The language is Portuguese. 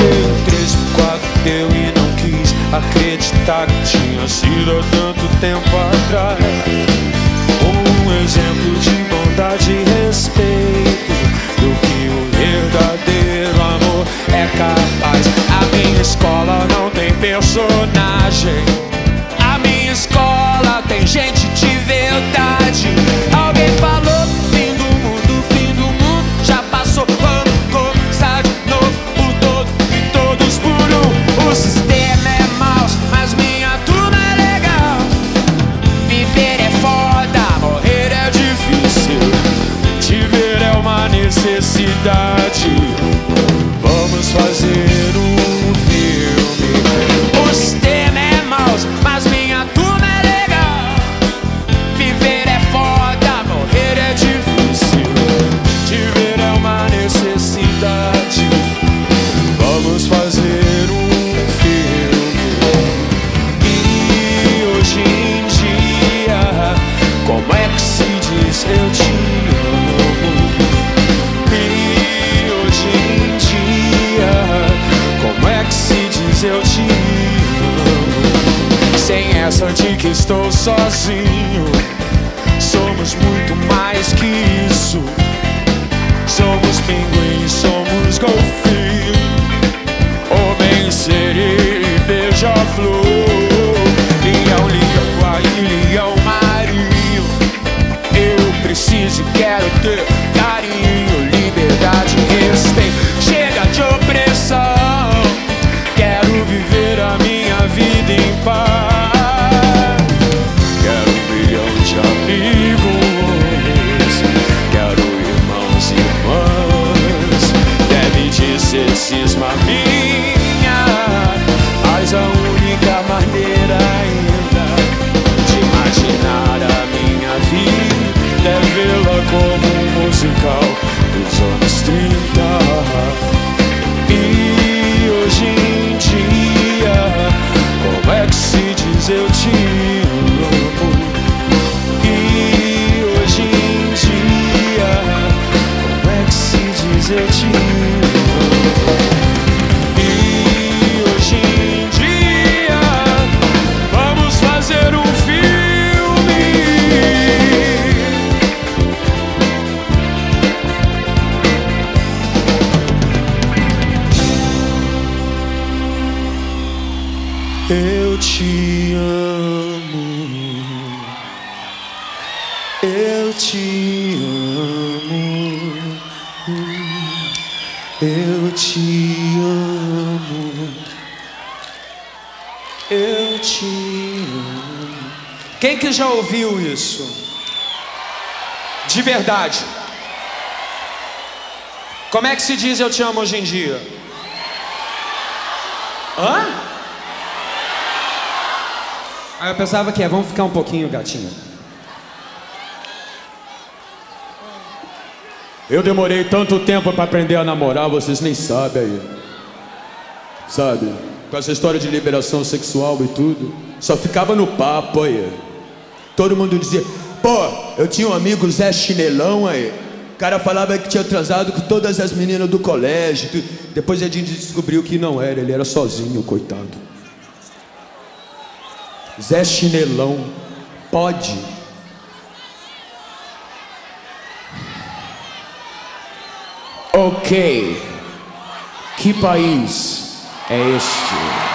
Um 3 por 4 teu e não quis acreditar que tinha sido há tanto tempo atrás. Necessidade. Estou sozinho, somos muito mais que isso. Somos pinguins, somos golfinho. Homem, sereia e beija-flor Leão, leão, aí, leão, marinho Eu preciso e quero ter carinho vê-la como um musical Dos anos 30 E hoje em dia Como é que se diz? Eu te amo. E hoje em dia Como é que se diz? Eu te amo te amo. Eu te amo. Eu te amo. Eu te amo. Quem que já ouviu isso? De verdade. Como é que se diz eu te amo hoje em dia? Hã? Ah, eu pensava que é, vamos ficar um pouquinho, gatinho. Eu demorei tanto tempo pra aprender a namorar, vocês nem sabem aí. Sabe? Com essa história de liberação sexual e tudo. Só ficava no papo aí. Todo mundo dizia, pô, eu tinha um amigo Zé Chinelão aí. O cara falava que tinha transado com todas as meninas do colégio. Depois a gente descobriu que não era, ele era sozinho, coitado. Zé Chinelão, pode. Ok. Que país é este?